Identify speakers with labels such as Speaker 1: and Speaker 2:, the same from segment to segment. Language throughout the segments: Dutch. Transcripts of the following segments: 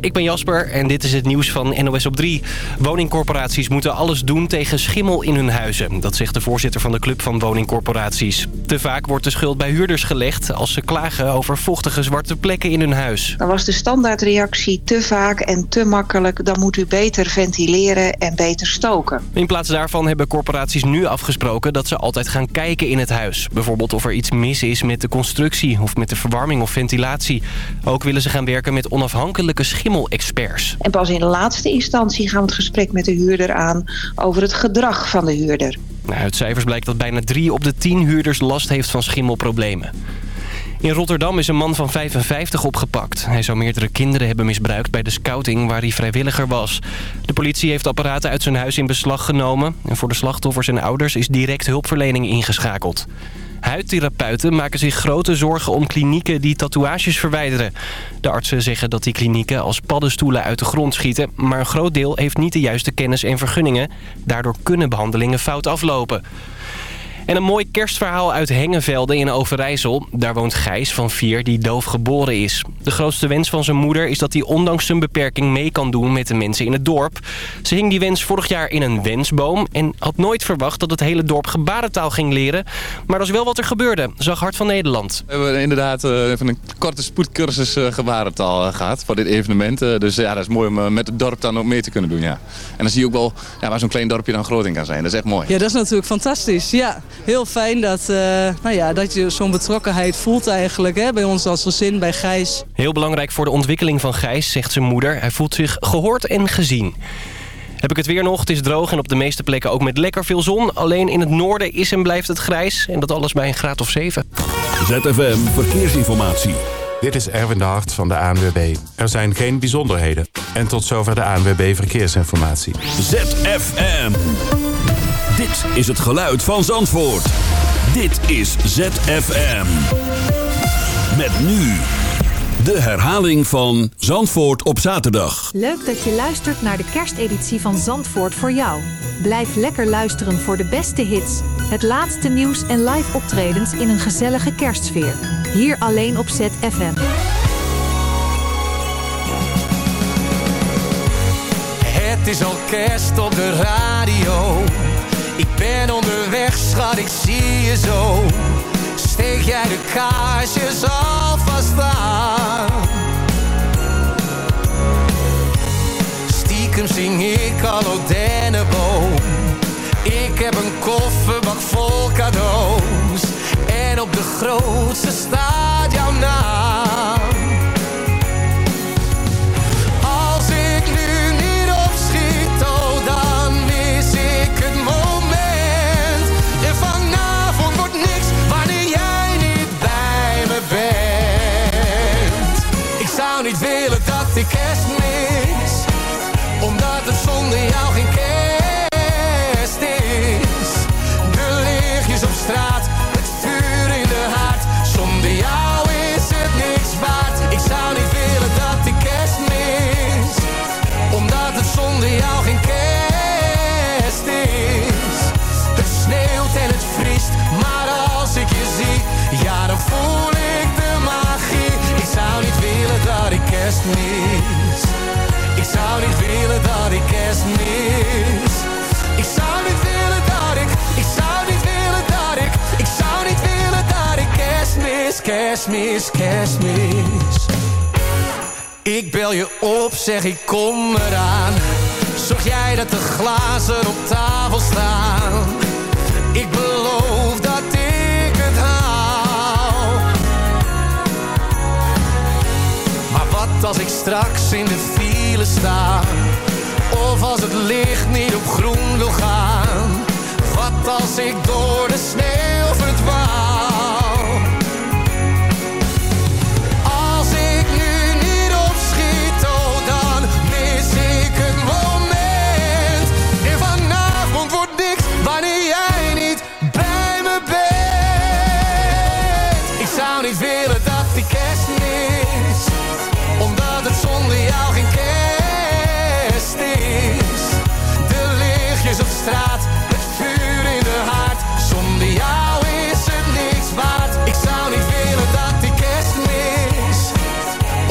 Speaker 1: ik ben Jasper en dit is het nieuws van NOS op 3. Woningcorporaties moeten alles doen tegen schimmel in hun huizen. Dat zegt de voorzitter van de Club van Woningcorporaties. Te vaak wordt de schuld bij huurders gelegd als ze klagen over vochtige zwarte plekken in hun huis.
Speaker 2: Dan was de standaardreactie te vaak en te makkelijk. Dan moet u beter ventileren en beter stoken.
Speaker 1: In plaats daarvan hebben corporaties nu afgesproken dat ze altijd gaan kijken in het huis. Bijvoorbeeld of er iets mis is met de constructie of met de verwarming of ventilatie. Ook willen ze gaan werken met onafhankelijke
Speaker 2: En pas in laatste instantie gaan we het gesprek met de huurder aan over het gedrag van de huurder.
Speaker 1: Nou, uit cijfers blijkt dat bijna drie op de tien huurders last heeft van schimmelproblemen. In Rotterdam is een man van 55 opgepakt. Hij zou meerdere kinderen hebben misbruikt bij de scouting waar hij vrijwilliger was. De politie heeft apparaten uit zijn huis in beslag genomen. En voor de slachtoffers en ouders is direct hulpverlening ingeschakeld. Huidtherapeuten maken zich grote zorgen om klinieken die tatoeages verwijderen. De artsen zeggen dat die klinieken als paddenstoelen uit de grond schieten... maar een groot deel heeft niet de juiste kennis en vergunningen. Daardoor kunnen behandelingen fout aflopen. En een mooi kerstverhaal uit Hengevelde in Overijssel. Daar woont Gijs van vier die doof geboren is. De grootste wens van zijn moeder is dat hij ondanks zijn beperking mee kan doen met de mensen in het dorp. Ze hing die wens vorig jaar in een wensboom en had nooit verwacht dat het hele dorp gebarentaal ging leren. Maar dat is wel wat er gebeurde, zag Hart van Nederland.
Speaker 3: We hebben inderdaad uh, even een korte spoedcursus uh, gebarentaal uh, gehad voor dit evenement. dus ja, dat is mooi om met het dorp dan ook mee te kunnen doen. Ja. En dan zie je ook wel ja, waar zo'n klein dorpje dan groot in kan zijn. Dat is echt mooi.
Speaker 4: Ja, dat is natuurlijk fantastisch. Ja heel fijn dat, uh, nou ja, dat je zo'n betrokkenheid voelt eigenlijk hè, bij ons als gezin, bij Gijs.
Speaker 1: Heel belangrijk voor de ontwikkeling van Gijs, zegt zijn moeder. Hij voelt zich gehoord en gezien. Heb ik het weer nog? Het is droog en op de meeste plekken ook met lekker veel zon. Alleen in het noorden is en blijft het grijs. En dat alles bij een graad of 7.
Speaker 5: ZFM Verkeersinformatie.
Speaker 6: Dit is Erwin de Hart van de ANWB. Er zijn geen bijzonderheden. En tot zover de ANWB Verkeersinformatie.
Speaker 5: ZFM. Dit is het geluid van Zandvoort. Dit is ZFM. Met nu de herhaling van Zandvoort op zaterdag.
Speaker 7: Leuk dat je luistert naar de kersteditie van Zandvoort voor jou. Blijf lekker luisteren voor de beste hits, het laatste nieuws en live optredens in een gezellige kerstsfeer. Hier alleen op ZFM.
Speaker 8: Het is al kerst op de radio. Ik ben onderweg, schat, ik zie je zo. Steek jij de kaarsjes alvast aan? Stiekem zing ik al op dennenboom. Ik heb een kofferbak vol cadeaus. En op de grootste staat jouw naam. Ik kerst mis Omdat het zonder jou geen kerst is. De lichtjes op straat, kerst mis Ik zou niet willen dat ik kerst mis Ik zou niet willen dat ik Ik zou niet willen dat ik Ik zou niet willen dat ik kerst mis Kerstmis, kerstmis. Ik bel je op, zeg ik kom eraan. Zorg jij dat de glazen op tafel staan? Ik beloof Als ik straks in de file sta. Of als het licht niet op groen wil gaan. Wat als ik door de sneeuw straat, het vuur in de haard. Zonder jou is het niks waard. Ik zou niet willen dat die kerst mis,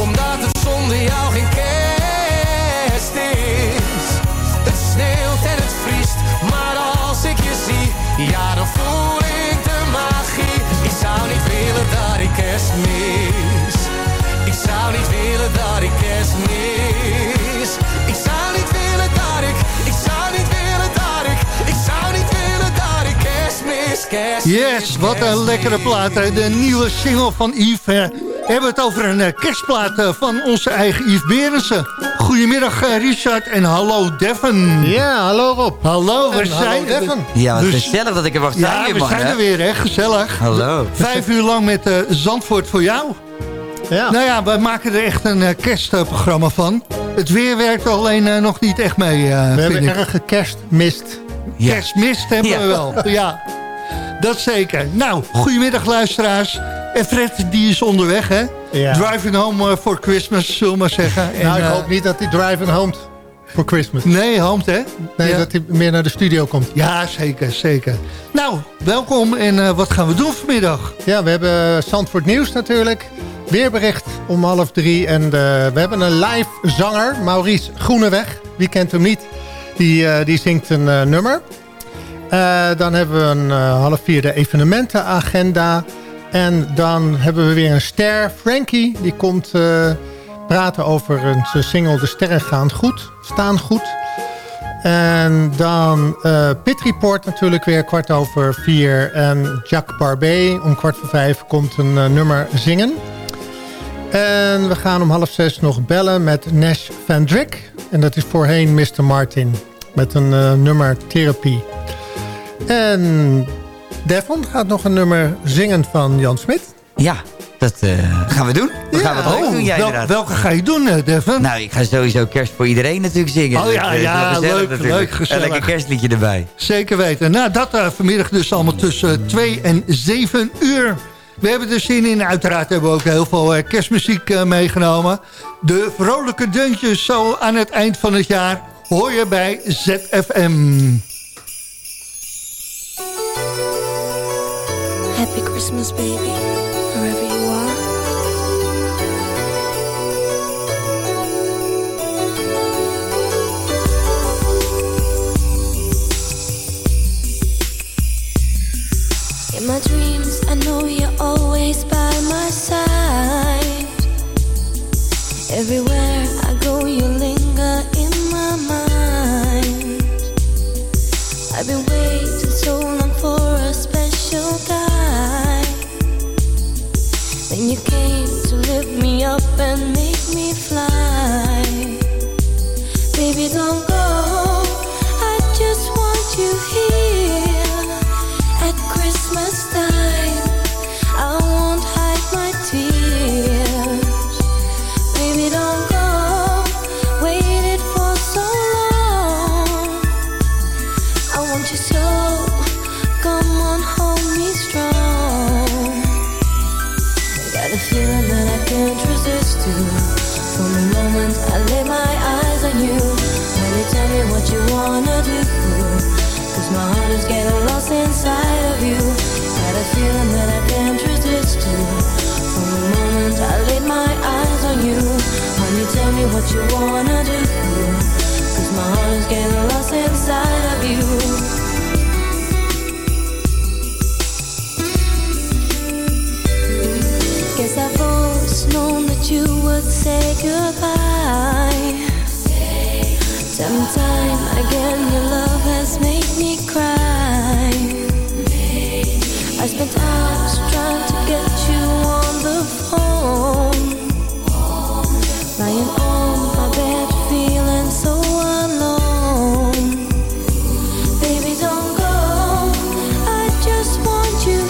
Speaker 8: omdat het zonder jou geen kerst is. Het sneeuwt en het vriest, maar als ik je zie, ja dan voel ik de magie. Ik zou niet willen dat ik kerst mis. Ik zou niet willen dat ik kerst mis.
Speaker 9: Yes, wat een lekkere plaat. De nieuwe single van Yves. We hebben het over een eh, kerstplaat eh, van onze eigen Yves Berensen. Goedemiddag eh, Richard en hallo Devon.
Speaker 10: Ja, hallo Rob.
Speaker 9: Hallo, we
Speaker 10: En hallo
Speaker 9: zijn
Speaker 10: Devon.
Speaker 11: Ja, wat
Speaker 9: Dus-
Speaker 11: gezellig dat ik er mag zijn,
Speaker 9: Ja, we
Speaker 11: man.
Speaker 9: zijn
Speaker 11: hè?
Speaker 9: er weer, hè? Gezellig.
Speaker 11: Hallo.
Speaker 9: Vijf uur lang met Zandvoort voor jou.
Speaker 10: Ja.
Speaker 9: Nou ja, we maken er echt een kerstprogramma van. Het weer werkt alleen nog niet echt mee, eh,
Speaker 10: We
Speaker 9: vind
Speaker 10: hebben
Speaker 9: ik.
Speaker 10: erg kerstmist.
Speaker 11: Ja.
Speaker 9: Kerstmist hebben
Speaker 11: Ja.
Speaker 9: we wel. Ja, dat zeker. Nou, goedemiddag luisteraars. En Fred, die is onderweg, hè?
Speaker 10: Ja.
Speaker 9: Driving home eh, for Christmas, zullen we maar zeggen. En,
Speaker 10: nou, ik
Speaker 9: eh,
Speaker 10: hoop niet dat hij driving home voor Christmas.
Speaker 9: Nee, hoopt, hè?
Speaker 10: Nee,
Speaker 9: Ja.
Speaker 10: dat hij meer naar de studio komt.
Speaker 9: Ja, zeker, zeker. Nou, welkom en eh, wat gaan we doen vanmiddag?
Speaker 10: Ja, we hebben Zandvoort Nieuws natuurlijk. Weerbericht om half drie. En we hebben een live zanger, Maurice Groeneweg. Wie kent hem niet? Die, die zingt een nummer. Eh, dan hebben we een eh, half vier de evenementenagenda. En dan hebben we weer een ster, Frankie. Die komt eh, praten over een, single De Sterren gaan goed, staan goed. En dan Pit Report natuurlijk weer kwart over vier. En Jacques Barbet om kwart voor vijf komt een nummer zingen. En we gaan om half zes nog bellen met Nash Van Drick. En dat is voorheen Mr. Martin. Met een nummer Therapie. En Devon gaat nog een nummer zingen van Jan Smit.
Speaker 11: Ja, dat eh, gaan we doen. We gaan wat
Speaker 9: oh,
Speaker 11: doen, jij
Speaker 9: wel-
Speaker 11: inderdaad.
Speaker 9: welke ga je doen, eh, Devon?
Speaker 11: Nou, ik ga sowieso kerst voor iedereen natuurlijk zingen.
Speaker 9: Oh ja,
Speaker 11: is
Speaker 9: ja,
Speaker 11: gezellig
Speaker 9: leuk,
Speaker 11: natuurlijk.
Speaker 9: leuk, gezellig.
Speaker 11: En lekker kerstliedje erbij.
Speaker 9: Zeker weten. Nou, dat eh, vanmiddag dus allemaal tussen 2 en 7 uur. We hebben er zin in. Uiteraard hebben we ook heel veel eh, kerstmuziek eh, meegenomen. De vrolijke deuntjes zo aan het eind van het jaar hoor je bij ZFM.
Speaker 12: Christmas, baby,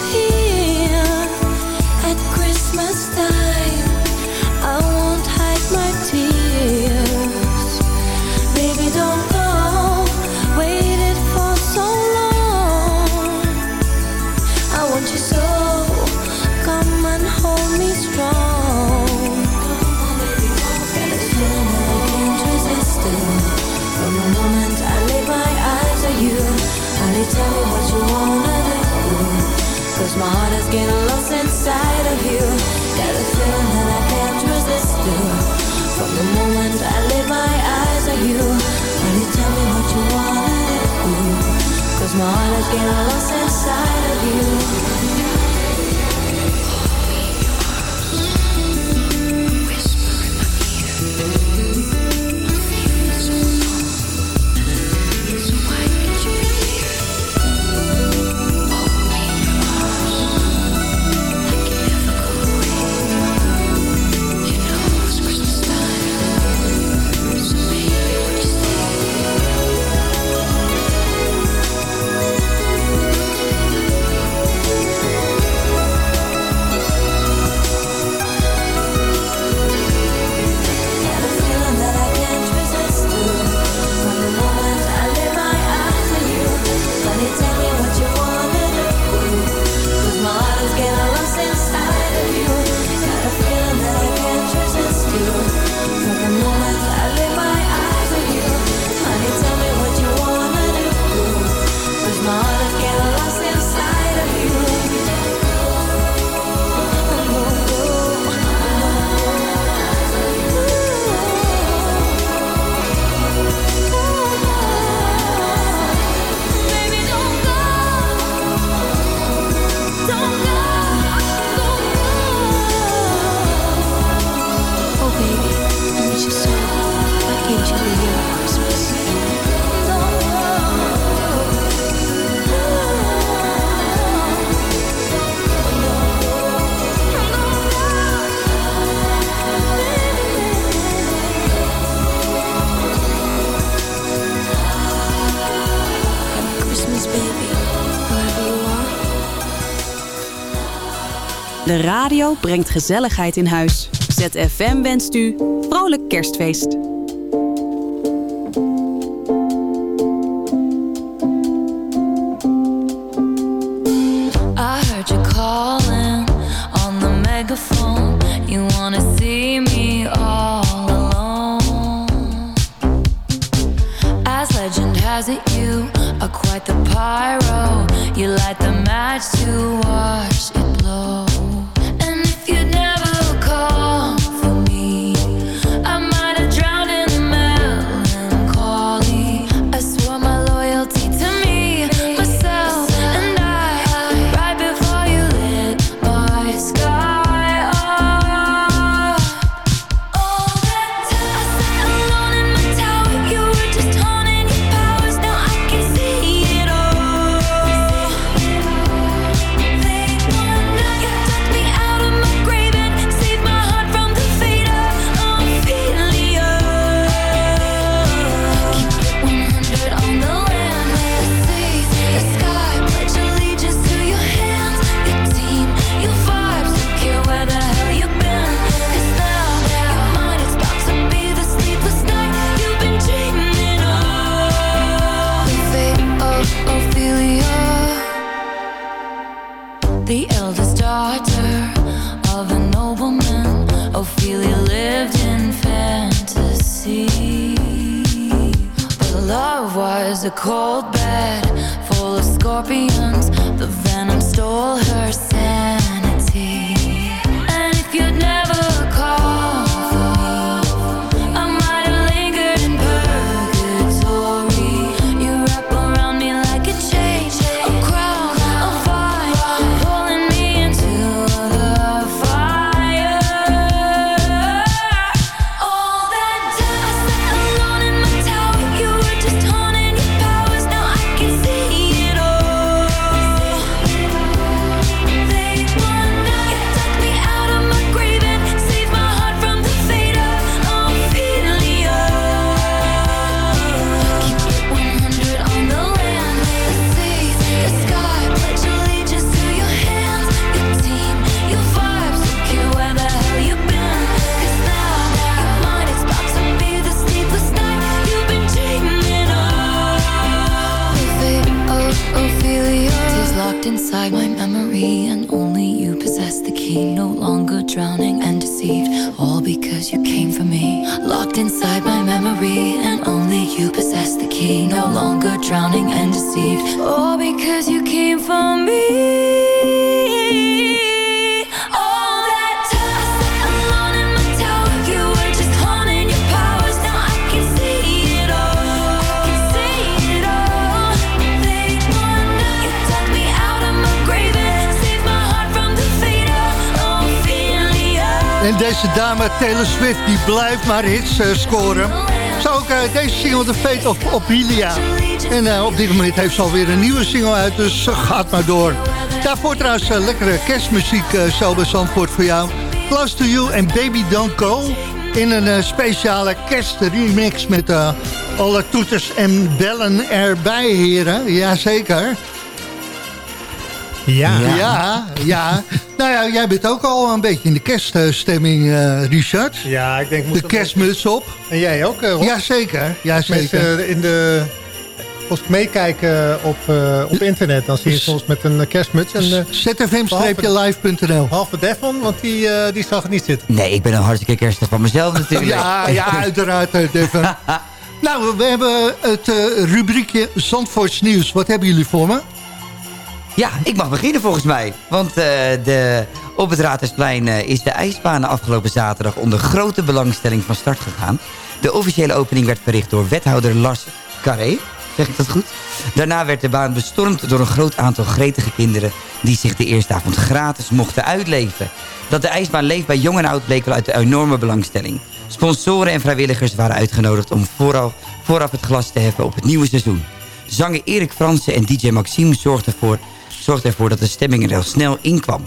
Speaker 12: you my heart is getting lost inside of you. De radio brengt gezelligheid in huis. ZFM wenst u vrolijk kerstfeest.
Speaker 9: En deze dame Taylor Swift die blijft maar hits eh, scoren. Zo ook eh, deze single The Fate of Ophelia. En eh, op dit moment heeft ze alweer een nieuwe single uit, dus gaat maar door. Daarvoor trouwens lekkere kerstmuziek uh, Zandvoort voor jou. Close to You en Baby Don't Go. In een speciale kerstremix met alle toeters en bellen erbij, heren. Jazeker.
Speaker 10: Ja.
Speaker 9: Ja, ja. Nou ja, jij bent ook al een beetje in de kerststemming, eh, Richard.
Speaker 10: Ja, ik denk...
Speaker 9: De kerstmuts op.
Speaker 10: En jij ook, uh, Rob?
Speaker 9: Jazeker, jazeker.
Speaker 10: Mensen in de... Als ik meekijken op, uh, op internet, dan zie je soms met een kerstmuts. En, uh,
Speaker 9: zfm-live.nl
Speaker 10: Halve Devon, want die, uh, die zag het niet zitten.
Speaker 11: Nee, ik ben een hartstikke kerstig van mezelf natuurlijk.
Speaker 9: ja, ja, uiteraard, Devon. nou, we hebben het rubriekje Zandvoorts Nieuws. Wat hebben jullie voor me?
Speaker 11: Ja, ik mag beginnen volgens mij. Want uh, de, op het Raadhuisplein uh, is de ijsbaan afgelopen zaterdag... onder grote belangstelling van start gegaan. De officiële opening werd verricht door wethouder Lars Carré. Zeg ik dat goed? Daarna werd de baan bestormd door een groot aantal gretige kinderen... die zich de eerste avond gratis mochten uitleven. Dat de ijsbaan leeft bij jong en oud bleek wel uit de enorme belangstelling. Sponsoren en vrijwilligers waren uitgenodigd om vooraf, vooraf het glas te heffen op het nieuwe seizoen. Zanger Erik Fransen en DJ Maxime zorgden ervoor zorgde ervoor dat de stemming er heel snel inkwam.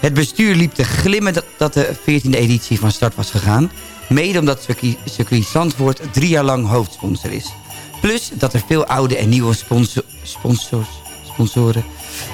Speaker 11: Het bestuur liep te glimmen dat, de 14e editie van start was gegaan. Mede omdat circuit, Zandvoort drie jaar lang hoofdsponsor is. Plus dat er veel oude en nieuwe sponsoren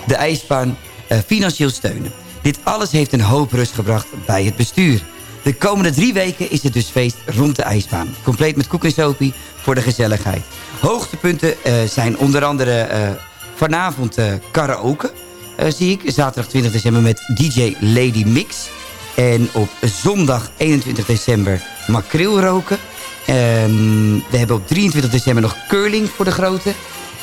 Speaker 11: de ijsbaan uh, financieel steunen. Dit alles heeft een hoop rust gebracht bij het bestuur. De komende drie weken is het dus feest rond de ijsbaan. Compleet met koek en sopie voor de gezelligheid. Hoogtepunten eh, zijn onder andere eh, vanavond eh, karaoke. eh, zie ik. Zaterdag 20 december met DJ Lady Mix. En op zondag 21 december makreel roken. Ehm, we hebben op 23 december nog curling voor de grote.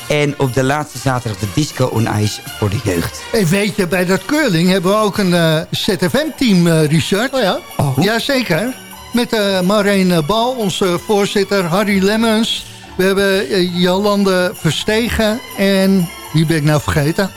Speaker 11: En op de laatste zaterdag de disco on ice voor de jeugd.
Speaker 9: En weet je, bij dat curling hebben we ook een eh, ZFM-team, eh, Richard.
Speaker 10: Oh ja?
Speaker 9: Jazeker. Met eh Maureen eh, Bal, onze voorzitter, Harry Lemmens. We hebben Jolande Verstegen en... Wie ben ik nou vergeten?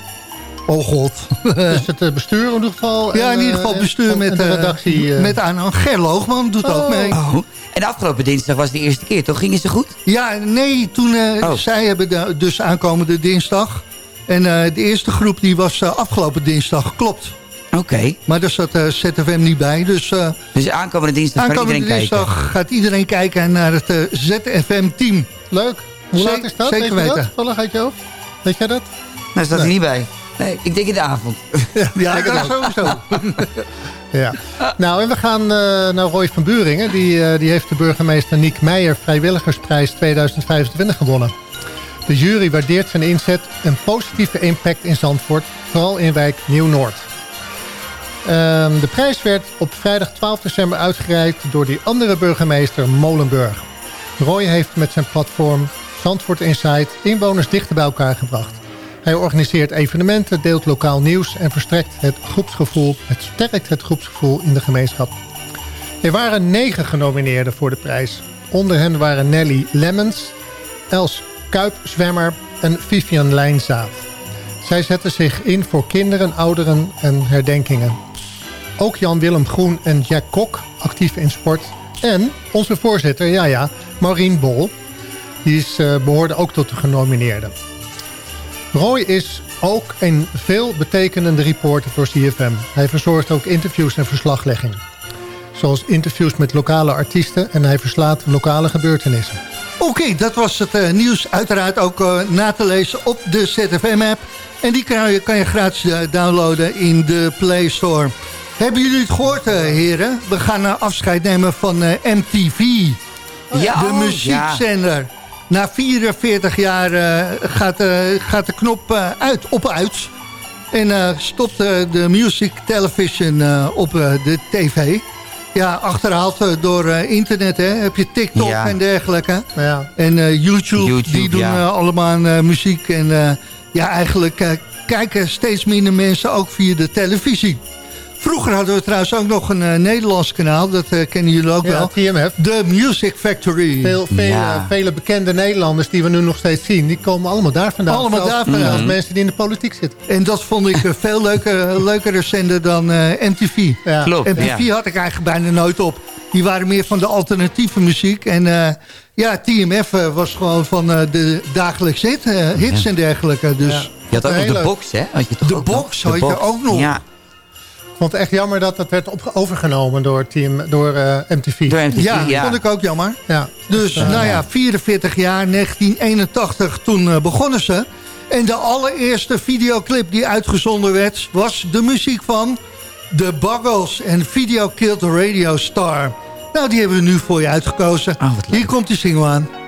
Speaker 9: Oh god.
Speaker 10: Dus het eh, bestuur in ieder geval.
Speaker 9: ja, in ieder
Speaker 10: eh,
Speaker 9: geval
Speaker 10: en-
Speaker 9: bestuur met,
Speaker 10: de
Speaker 9: eh,
Speaker 10: redactie. eh.
Speaker 9: met aan Ger Loogman doet ook mee.
Speaker 11: Oh. En afgelopen dinsdag was de eerste keer, toch? Gingen ze goed?
Speaker 9: Ja, nee, toen, eh,
Speaker 11: Oh.
Speaker 9: zij hebben de, dus aankomende dinsdag. En eh, de eerste groep die was eh, afgelopen dinsdag, klopt.
Speaker 11: Oké.
Speaker 9: Maar daar zat eh, ZFM niet bij. Dus, eh,
Speaker 11: Dus aankomende dinsdag
Speaker 9: aankomende
Speaker 11: iedereen
Speaker 9: dinsdag
Speaker 11: kijken.
Speaker 9: gaat iedereen kijken naar het eh, ZFM-team.
Speaker 10: Leuk. Hoe
Speaker 9: Zeker-
Speaker 10: laat is dat?
Speaker 9: zeker weten.
Speaker 10: Uit je hoofd? Weet jij dat?
Speaker 11: Nou, staat er
Speaker 10: Nee.
Speaker 11: niet bij. Nee, ik denk in de avond.
Speaker 9: Ja, dat is sowieso.
Speaker 10: Ja. Nou, en we gaan eh, naar Roy van Buringen. Die, eh, die heeft de burgemeester Niek Meijer Vrijwilligersprijs 2025 gewonnen. De jury waardeert zijn inzet en positieve impact in Zandvoort, vooral in wijk Nieuw-Noord. Ehm, de prijs werd op vrijdag 12 december uitgereikt door die andere burgemeester Molenburg. Roy heeft met zijn platform Zandvoort Insight inwoners dichter bij elkaar gebracht. Hij organiseert evenementen, deelt lokaal nieuws en verstrekt het groepsgevoel, het sterkt het groepsgevoel in de gemeenschap. Er waren negen genomineerden voor de prijs. Onder hen waren Nelly Lemmens, Els Kuipzwemmer en Vivian Lijnzaad. Zij zetten zich in voor kinderen, ouderen en herdenkingen. Ook Jan-Willem Groen en Jack Kok, actief in sport. En onze voorzitter, ja ja, Maureen Bol. Die is, eh, behoorde ook tot de genomineerden. Roy is ook een veel betekenende reporter voor CFM. Hij verzorgt ook interviews en verslaglegging. Zoals interviews met lokale artiesten en hij verslaat lokale gebeurtenissen.
Speaker 9: Oké, dat was het eh, nieuws. Uiteraard ook eh, na te lezen op de ZFM-app. En die kan je, kan je gratis downloaden in de Play Store. Hebben jullie het gehoord, eh, heren? We gaan afscheid nemen van eh, MTV.
Speaker 11: Ja,
Speaker 9: de
Speaker 11: oh,
Speaker 9: muziekzender. Na 44 jaar eh, gaat, eh, gaat de knop eh, uit, op uit. En stopt de music television op de tv. Ja, achterhaald door internet, hè. Heb je TikTok
Speaker 11: Ja.
Speaker 9: en dergelijke.
Speaker 10: Ja.
Speaker 9: En YouTube,
Speaker 11: YouTube,
Speaker 9: die doen
Speaker 11: ja.
Speaker 9: allemaal muziek. En ja, eigenlijk kijken steeds minder mensen ook via de televisie. Vroeger hadden we trouwens ook nog een eh, Nederlands kanaal. Dat eh, kennen jullie ook
Speaker 10: Ja,
Speaker 9: wel.
Speaker 10: TMF.
Speaker 9: The Music Factory.
Speaker 10: Veel, vele,
Speaker 11: Ja.
Speaker 10: vele bekende Nederlanders die we nu nog steeds zien... die komen allemaal daar vandaan.
Speaker 9: Allemaal
Speaker 10: Zelfs-
Speaker 9: daar vandaan.
Speaker 10: zelfs mensen die in de politiek zitten.
Speaker 9: En dat vond ik een veel leuker, leukere zender dan eh, MTV.
Speaker 10: Ja.
Speaker 11: Klopt,
Speaker 9: MTV
Speaker 11: ja.
Speaker 9: had ik eigenlijk bijna nooit op. Die waren meer van de alternatieve muziek. En eh, ja, TMF eh, was gewoon van eh, de dagelijkse hit, eh, hits en dergelijke. Dus
Speaker 10: Ja.
Speaker 11: Je had ook nog de box, hè? Had je toch
Speaker 9: De
Speaker 11: ook nog?
Speaker 9: box had je ook nog.
Speaker 11: Ja,
Speaker 10: vond het echt jammer dat het werd overgenomen door, team, door eh, MTV.
Speaker 11: door MTV,
Speaker 9: ja,
Speaker 11: ja.
Speaker 9: vond ik ook jammer.
Speaker 10: Ja.
Speaker 9: Dus nou ja, 44 jaar, 1981, toen eh, begonnen ze. En de allereerste videoclip die uitgezonden werd... was de muziek van The Buggles en Video Killed the Radio Star. Nou, die hebben we nu voor je uitgekozen.
Speaker 11: Oh.
Speaker 9: Hier komt die single aan.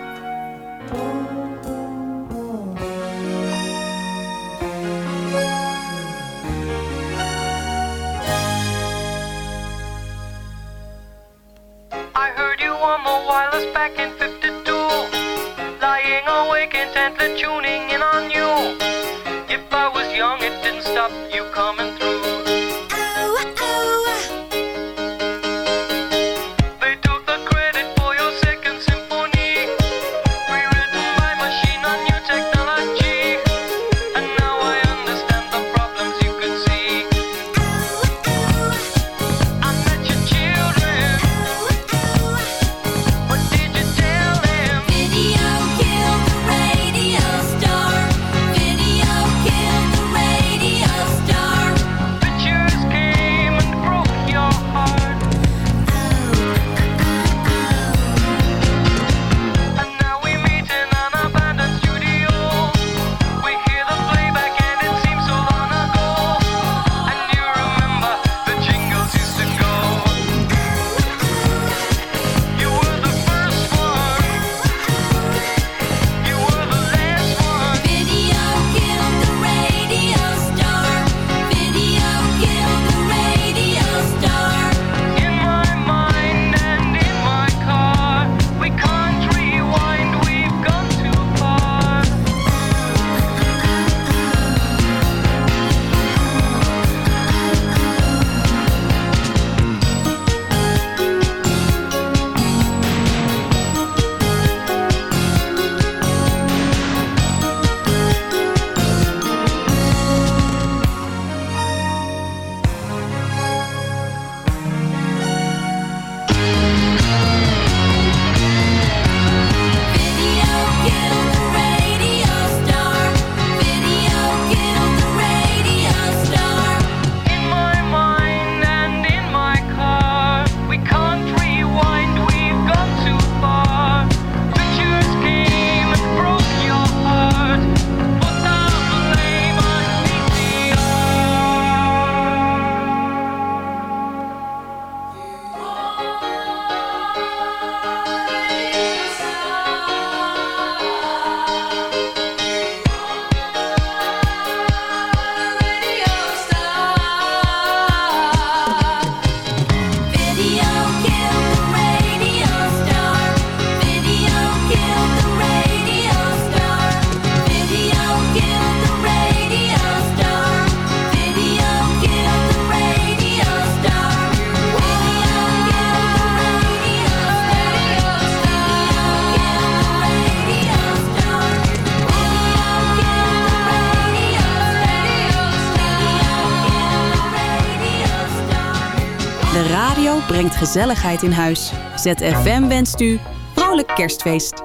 Speaker 13: Brengt gezelligheid in huis. ZFM wenst u vrolijk kerstfeest.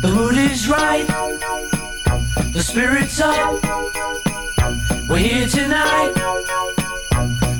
Speaker 14: The mood is right, the spirit's up. We're here tonight,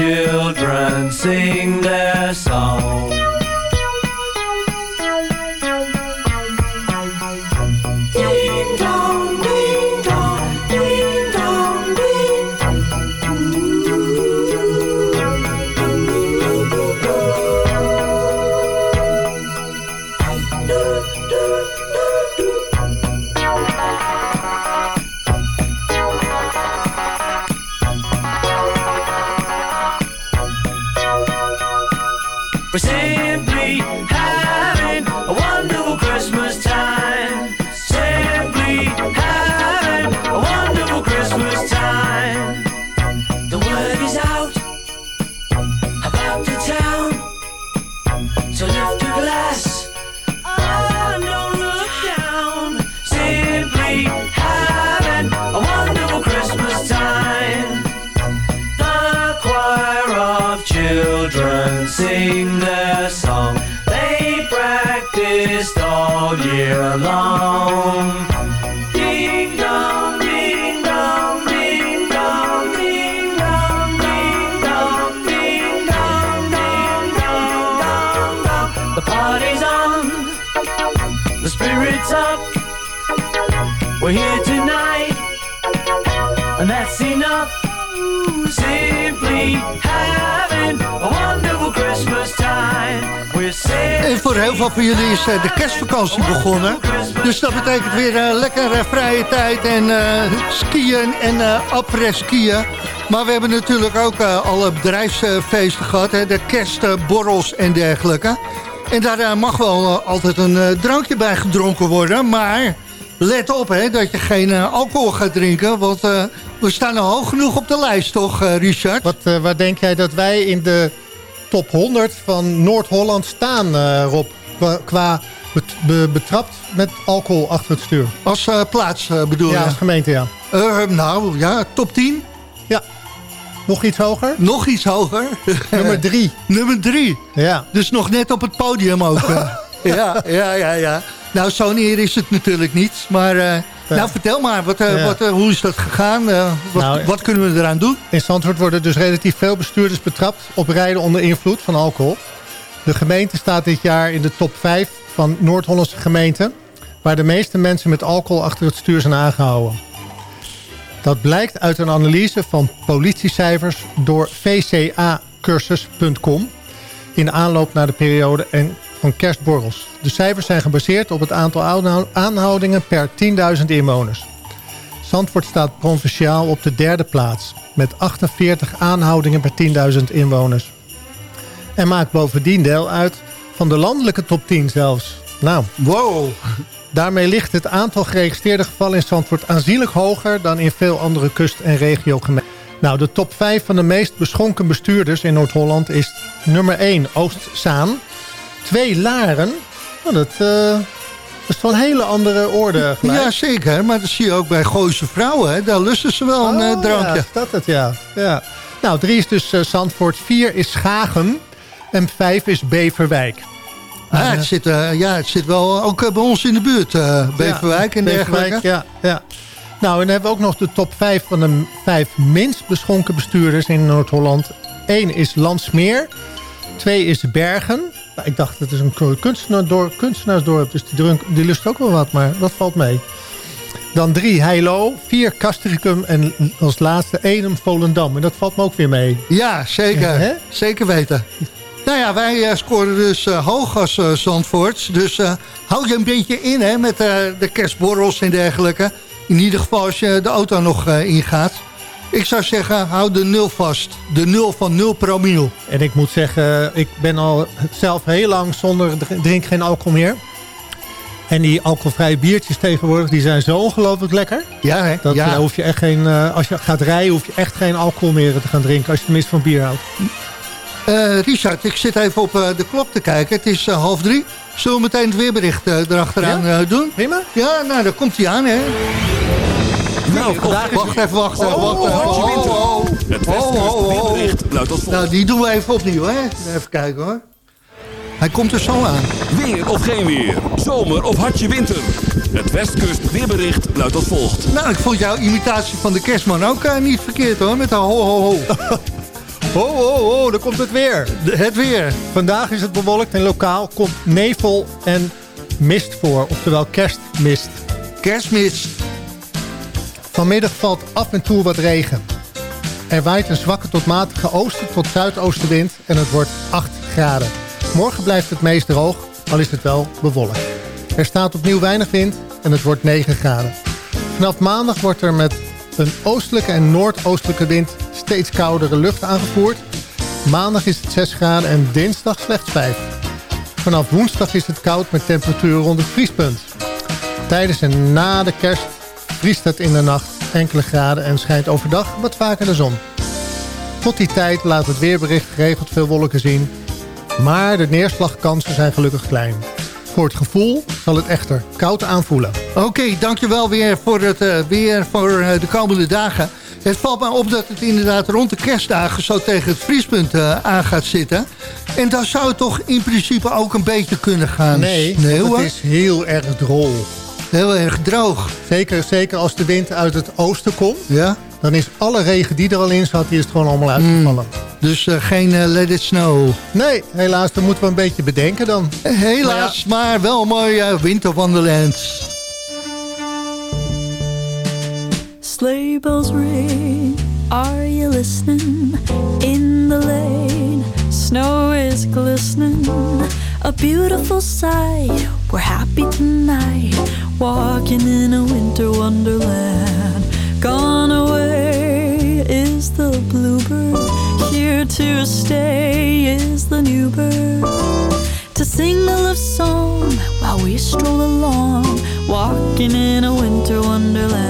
Speaker 14: children sing their song. The spirit's up. We're here tonight, and that's enough. Simply having a wonderful Christmas time.
Speaker 9: En voor heel veel van jullie is eh, de kerstvakantie begonnen. Dus dat betekent weer eh, lekker eh, vrije tijd en skiën en eh après-skiën. Maar we hebben natuurlijk ook alle bedrijfsfeesten gehad. Hè, de kerstborrels en dergelijke. En daar eh, mag wel eh, altijd een eh, drankje bij gedronken worden. Maar let op hè, dat je geen alcohol gaat drinken. Want we staan al hoog genoeg op de lijst, toch Richard?
Speaker 10: Wat, waar denk jij dat wij in de top 100 van Noord-Holland staan, Rob? Qua, qua bet- be- betrapt met alcohol achter het stuur.
Speaker 9: Als plaats bedoel
Speaker 10: Ja,
Speaker 9: je?
Speaker 10: als gemeente, ja.
Speaker 9: Nou, ja, top 10.
Speaker 10: Ja. Nog iets hoger?
Speaker 9: Nog iets hoger.
Speaker 10: Nummer 3.
Speaker 9: Nummer 3.
Speaker 10: Ja.
Speaker 9: Dus nog net op het podium ook. ja, ja, ja, ja. Nou, zo'n eer is het natuurlijk niet. Maar eh, nou, vertel maar, wat, eh,
Speaker 10: Ja.
Speaker 9: wat, eh, hoe is dat gegaan? Wat,
Speaker 10: Nou,
Speaker 9: wat kunnen we eraan doen?
Speaker 10: In Zandvoort worden dus relatief veel bestuurders betrapt op rijden onder invloed van alcohol. De gemeente staat dit jaar in de top 5 van Noord-Hollandse gemeenten... waar de meeste mensen met alcohol achter het stuur zijn aangehouden. Dat blijkt uit een analyse van politiecijfers door vcacursus.com... in de aanloop naar de periode en van kerstborrels. De cijfers zijn gebaseerd op het aantal aanhou- aanhoudingen per 10.000 inwoners. Zandvoort staat provinciaal op de derde plaats... met 48 aanhoudingen per 10.000 inwoners. En maakt bovendien deel uit van de landelijke top 10 zelfs. Nou,
Speaker 9: wow.
Speaker 10: Daarmee ligt het aantal geregistreerde gevallen in Zandvoort aanzienlijk hoger... dan in veel andere kust- en regiogemeenten. Nou, de top 5 van de meest beschonken bestuurders in Noord-Holland is nummer 1 Oostzaan. 2 Laren. Nou, dat, eh, dat is wel een hele andere orde gelijk.
Speaker 9: Ja, zeker. Maar dat zie je ook bij Gooise vrouwen. Hè? Daar lusten ze wel een eh,
Speaker 10: Oh,
Speaker 9: drankje.
Speaker 10: Ja, is dat het, ja. ja. Nou, 3 is dus eh, Zandvoort, 4 is Schagen en 5 is Beverwijk.
Speaker 9: Ah, het, zit, eh, ja, het zit wel ook eh, bij ons in de buurt, eh, Beverwijk en dergelijke.
Speaker 10: Ja, ja. Nou, en dan hebben we ook nog de top 5 van de vijf minst beschonken bestuurders in Noord-Holland. Eén is Landsmeer. Twee is Bergen. Nou, ik dacht, het is een kunstenaardorp, kunstenaarsdorp, dus die, drunk, die lust ook wel wat, maar dat valt mee. Dan drie Heilo, vier Castricum en als laatste Edem Volendam. En dat valt me ook weer mee.
Speaker 9: Ja, zeker. Zeker weten. Nou ja, wij eh, scoren dus eh, hoog als eh, Zandvoort. Dus hou je een beetje in hè, met de kerstborrels en dergelijke. In ieder geval als je de auto nog ingaat. Ik zou zeggen, hou de nul vast. De nul van 0 promiel.
Speaker 10: En ik moet zeggen, ik ben al zelf heel lang zonder drink geen alcohol meer. En die alcoholvrije biertjes tegenwoordig, die zijn zo ongelooflijk lekker.
Speaker 9: Ja, hè?
Speaker 10: Dat
Speaker 9: ja.
Speaker 10: hoef je echt geen, als je gaat rijden, hoef je echt geen alcohol meer te gaan drinken. Als je tenminste van bier houdt.
Speaker 9: Eh, Richard, ik zit even op eh, de klok te kijken. Het is eh, half drie. Zullen we meteen het weerbericht erachteraan eh, doen?
Speaker 10: Prima.
Speaker 9: Ja, nou, daar komt hij aan, hè. Nou, wacht, wacht even, wacht even, wacht even.
Speaker 5: Hartje
Speaker 9: Oh,
Speaker 5: winter.
Speaker 9: oh, oh.
Speaker 5: Het
Speaker 9: Oh, oh,
Speaker 5: Westkust
Speaker 9: oh.
Speaker 5: weerbericht luidt als volgt.
Speaker 9: Nou, die doen we even opnieuw, hè. Even kijken, hoor. Hij komt er zo aan.
Speaker 5: Weer of geen weer. Zomer of hartje winter. Het Westkust weerbericht luidt als volgt.
Speaker 9: Nou, ik vond jouw imitatie van de kerstman ook niet verkeerd, hoor. Met een ho, ho, ho.
Speaker 10: Ho, ho, ho, daar komt het weer.
Speaker 9: Het weer.
Speaker 10: Vandaag is het bewolkt en lokaal komt nevel en mist voor. Oftewel kerstmist.
Speaker 9: Kerstmis.
Speaker 10: Vanmiddag valt af en toe wat regen. Er waait een zwakke tot matige oosten tot zuidoostenwind en het wordt 8 graden. Morgen blijft het meest droog, al is het wel bewolkt. Er staat opnieuw weinig wind en het wordt 9 graden. Vanaf maandag wordt er met een oostelijke en noordoostelijke wind steeds koudere lucht aangevoerd. Maandag is het 6 graden en dinsdag slechts 5. Vanaf woensdag is het koud met temperaturen rond het vriespunt. Tijdens en na de kerst vriest het in de nacht enkele graden en schijnt overdag wat vaker de zon. Tot die tijd laat het weerbericht geregeld veel wolken zien, maar de neerslagkansen zijn gelukkig klein. Voor het gevoel zal het echter koud aanvoelen.
Speaker 9: Oké, dankjewel weer voor het eh, weer voor eh, de komende dagen. Het valt mij op dat het inderdaad rond de kerstdagen zo tegen het vriespunt eh, aan gaat zitten. En dan zou het toch in principe ook een beetje kunnen gaan
Speaker 10: Nee,
Speaker 9: sneeuwen.
Speaker 10: want het is heel erg droog.
Speaker 9: Heel erg droog.
Speaker 10: Zeker, zeker als de wind uit het oosten komt.
Speaker 9: Ja.
Speaker 10: Dan is alle regen die er al in zat, die is gewoon allemaal uitgevallen.
Speaker 9: Dus eh, geen eh, let it snow.
Speaker 10: Nee, helaas, dat moeten we een beetje bedenken dan.
Speaker 9: Helaas, maar, wel mooi eh, Winter Wonderland.
Speaker 15: Sleigh bells ring, are you listening? In the lane, snow is glistening. A beautiful sight, we're happy tonight. Walking in a winter wonderland. Gone away is the bluebird. Here to stay is the new bird. To sing a love song while we stroll along. Walking in a winter wonderland.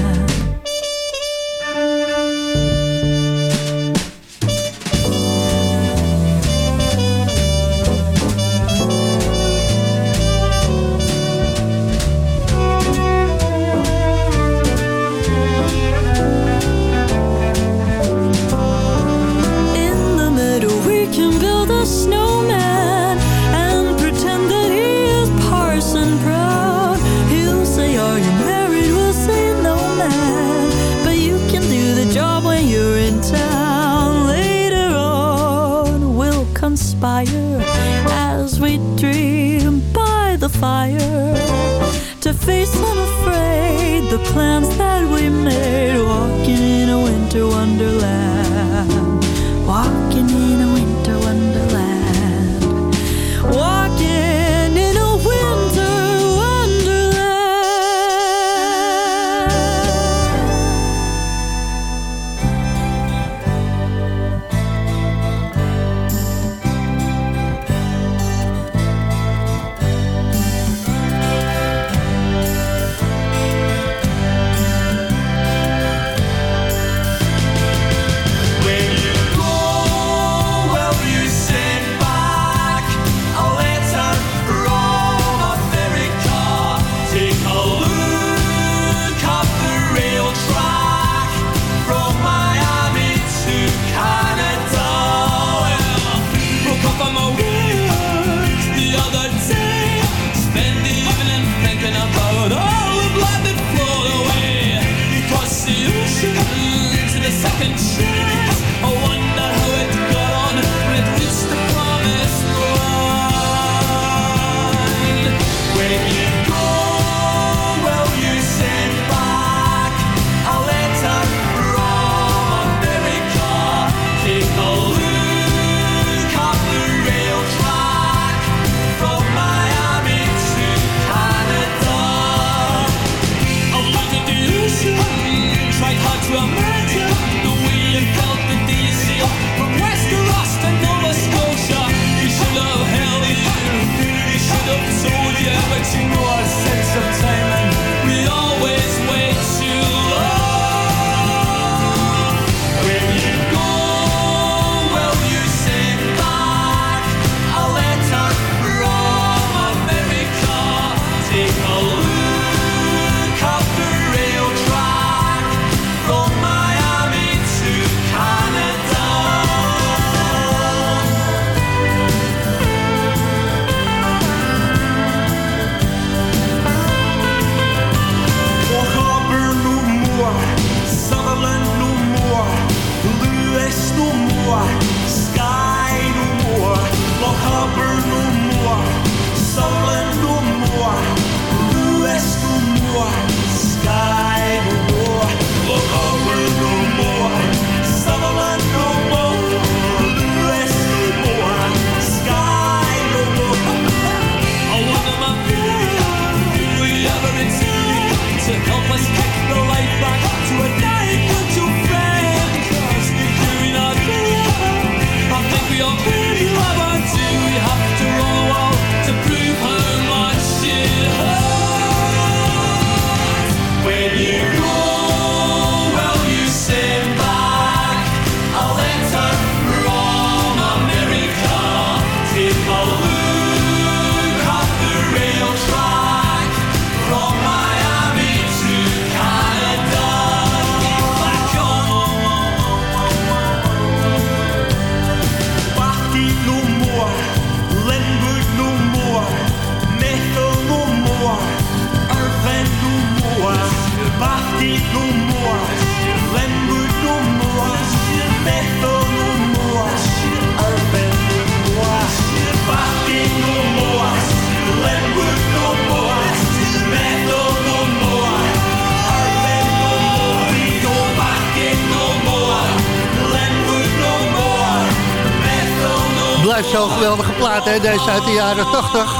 Speaker 9: Hè? Deze uit de jaren 80.